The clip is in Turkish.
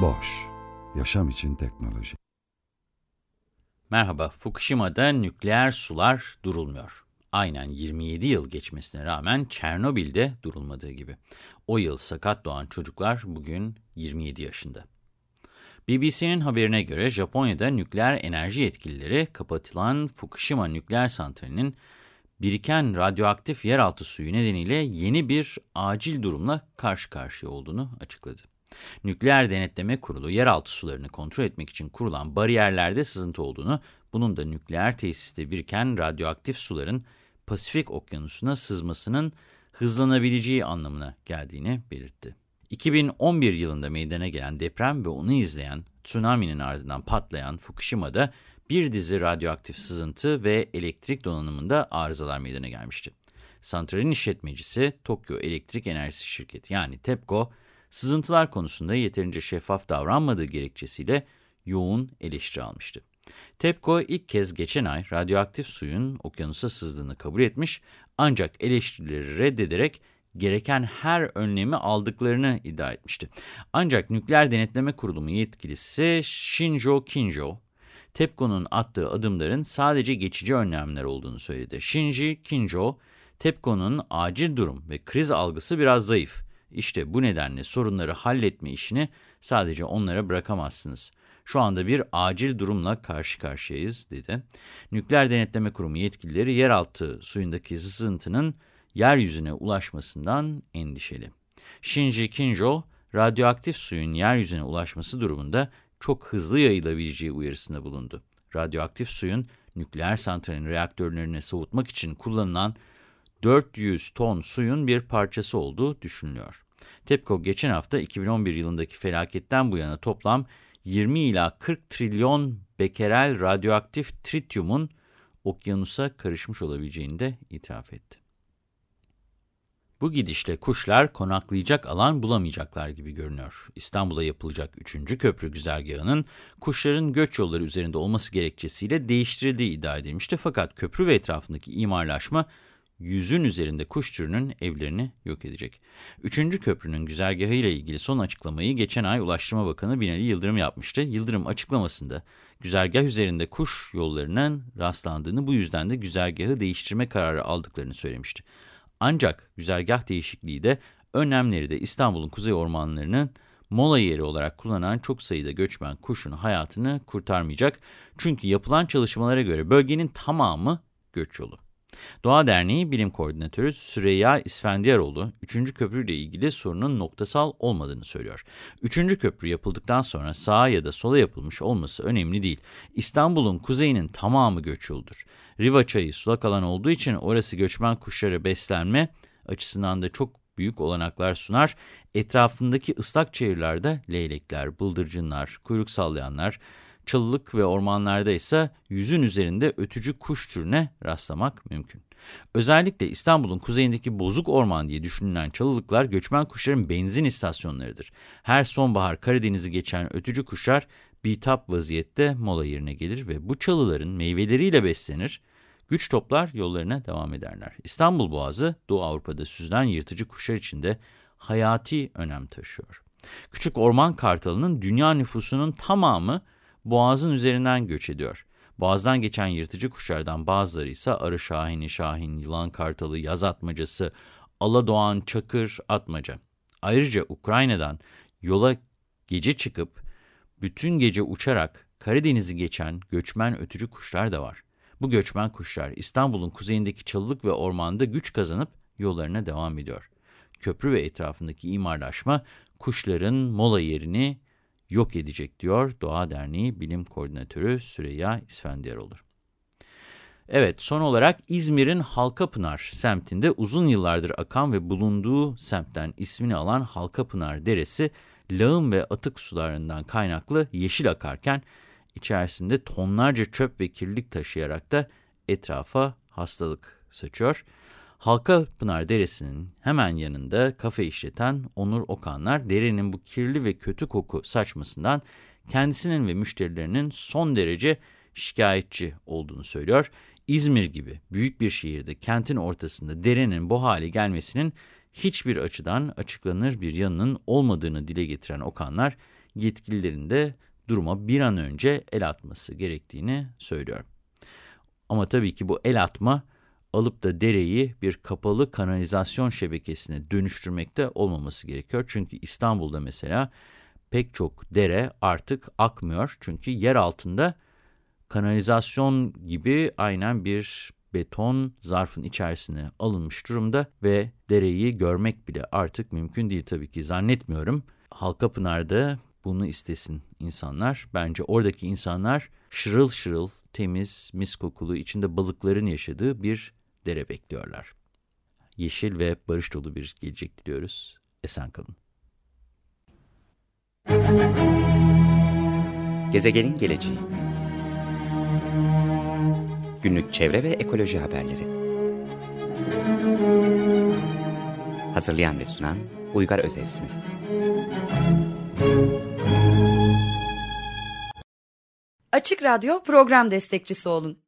Boş, yaşam için teknoloji. Merhaba, Fukushima'da nükleer sular durulmuyor. Aynen 27 yıl geçmesine rağmen Çernobil'de durulmadığı gibi. O yıl sakat doğan çocuklar bugün 27 yaşında. BBC'nin haberine göre Japonya'da nükleer enerji yetkilileri kapatılan Fukushima nükleer santralinin biriken radyoaktif yeraltı suyu nedeniyle yeni bir acil durumla karşı karşıya olduğunu açıkladı. Nükleer Denetleme Kurulu yeraltı sularını kontrol etmek için kurulan bariyerlerde sızıntı olduğunu, bunun da nükleer tesiste biriken radyoaktif suların Pasifik Okyanusu'na sızmasının hızlanabileceği anlamına geldiğini belirtti. 2011 yılında meydana gelen deprem ve onu izleyen tsunami'nin ardından patlayan Fukushima'da bir dizi radyoaktif sızıntı ve elektrik donanımında arızalar meydana gelmişti. Santralin işletmecisi Tokyo Elektrik Enerjisi Şirketi yani TEPCO, sızıntılar konusunda yeterince şeffaf davranmadığı gerekçesiyle yoğun eleştiri almıştı. TEPCO ilk kez geçen ay radyoaktif suyun okyanusa sızdığını kabul etmiş ancak eleştirileri reddederek gereken her önlemi aldıklarını iddia etmişti. Ancak Nükleer Denetleme Kurulu'nun yetkilisi Shinjo Kinjo, TEPCO'nun attığı adımların sadece geçici önlemler olduğunu söyledi. Shinji Kinjo, TEPCO'nun acil durum ve kriz algısı biraz zayıf. İşte bu nedenle sorunları halletme işini sadece onlara bırakamazsınız. Şu anda bir acil durumla karşı karşıyayız, dedi. Nükleer Denetleme Kurumu yetkilileri yeraltı suyundaki sızıntının yeryüzüne ulaşmasından endişeli. Shinji Kinjo, radyoaktif suyun yeryüzüne ulaşması durumunda çok hızlı yayılabileceği uyarısında bulundu. Radyoaktif suyun nükleer santralin reaktörlerini soğutmak için kullanılan 400 ton suyun bir parçası olduğu düşünülüyor. TEPCO geçen hafta 2011 yılındaki felaketten bu yana toplam 20 ila 40 trilyon bekerel radyoaktif trityumun okyanusa karışmış olabileceğini de itiraf etti. Bu gidişle kuşlar konaklayacak alan bulamayacaklar gibi görünüyor. İstanbul'a yapılacak 3. köprü güzergahının kuşların göç yolları üzerinde olması gerekçesiyle değiştirildiği iddia edilmişti. Fakat köprü ve etrafındaki imarlaşma yüzün üzerinde kuş türünün evlerini yok edecek. Üçüncü köprünün güzergahı ile ilgili son açıklamayı geçen ay Ulaştırma Bakanı Binali Yıldırım yapmıştı. Yıldırım açıklamasında güzergah üzerinde kuş yollarının rastlandığını bu yüzden de güzergahı değiştirme kararı aldıklarını söylemişti. Ancak güzergah değişikliği de önlemleri de İstanbul'un kuzey ormanlarının mola yeri olarak kullanan çok sayıda göçmen kuşun hayatını kurtarmayacak. Çünkü yapılan çalışmalara göre bölgenin tamamı göç yolu. Doğa Derneği Bilim Koordinatörü Süreyya İsfendiyaroğlu, 3. köprü ile ilgili sorunun noktasal olmadığını söylüyor. 3. köprü yapıldıktan sonra sağa ya da sola yapılmış olması önemli değil. İstanbul'un kuzeyinin tamamı göç yoludur. Riva çayı sulak alan olduğu için orası göçmen kuşları beslenme açısından da çok büyük olanaklar sunar. Etrafındaki ıslak çayırlarda leylekler, bıldırcınlar, kuyruk sallayanlar, çalılık ve ormanlarda ise yüzün üzerinde ötücü kuş türüne rastlamak mümkün. Özellikle İstanbul'un kuzeyindeki bozuk orman diye düşünülen çalılıklar göçmen kuşların benzin istasyonlarıdır. Her sonbahar Karadeniz'i geçen ötücü kuşlar bitap vaziyette mola yerine gelir ve bu çalıların meyveleriyle beslenir, güç toplar yollarına devam ederler. İstanbul Boğazı Doğu Avrupa'da süzülen yırtıcı kuşlar için de hayati önem taşıyor. Küçük orman kartalının dünya nüfusunun tamamı boğazın üzerinden göç ediyor. Boğazdan geçen yırtıcı kuşlardan bazıları ise arı şahini, şahin, yılan kartalı, yaz atmacası, aladoğan, çakır, atmaca. Ayrıca Ukrayna'dan yola gece çıkıp bütün gece uçarak Karadeniz'i geçen göçmen ötücü kuşlar da var. Bu göçmen kuşlar İstanbul'un kuzeyindeki çalılık ve ormanda güç kazanıp yollarına devam ediyor. Köprü ve etrafındaki imarlaşma kuşların mola yerini yok edecek diyor Doğa Derneği Bilim Koordinatörü Süreyya İsfendiyaroğlu. Evet, son olarak İzmir'in Halkapınar semtinde uzun yıllardır akan ve bulunduğu semtten ismini alan Halkapınar Deresi, lağım ve atık sularından kaynaklı yeşil akarken, içerisinde tonlarca çöp ve kirlilik taşıyarak da etrafa hastalık saçıyor. Halkapınar Deresi'nin hemen yanında kafe işleten Onur Okanlar, derenin bu kirli ve kötü koku saçmasından kendisinin ve müşterilerinin son derece şikayetçi olduğunu söylüyor. İzmir gibi büyük bir şehirde kentin ortasında derenin bu hale gelmesinin hiçbir açıdan açıklanır bir yanının olmadığını dile getiren Okanlar, yetkililerin de duruma bir an önce el atması gerektiğini söylüyor. Ama tabii ki bu el atma alıp da dereyi bir kapalı kanalizasyon şebekesine dönüştürmekte olmaması gerekiyor. Çünkü İstanbul'da mesela pek çok dere artık akmıyor. Çünkü yer altında kanalizasyon gibi aynen bir beton zarfın içerisine alınmış durumda ve dereyi görmek bile artık mümkün değil tabii ki zannetmiyorum. Halkapınar'da bunu istesin insanlar. Bence oradaki insanlar şırıl şırıl, temiz, mis kokulu, içinde balıkların yaşadığı bir dere bekliyorlar. Yeşil ve barış dolu bir gelecek diliyoruz. Esen kalın. Gezegenin geleceği Günlük çevre ve ekoloji haberleri Hazırlayan ve sunan Uygar Özesmi Açık Radyo program destekçisi olun.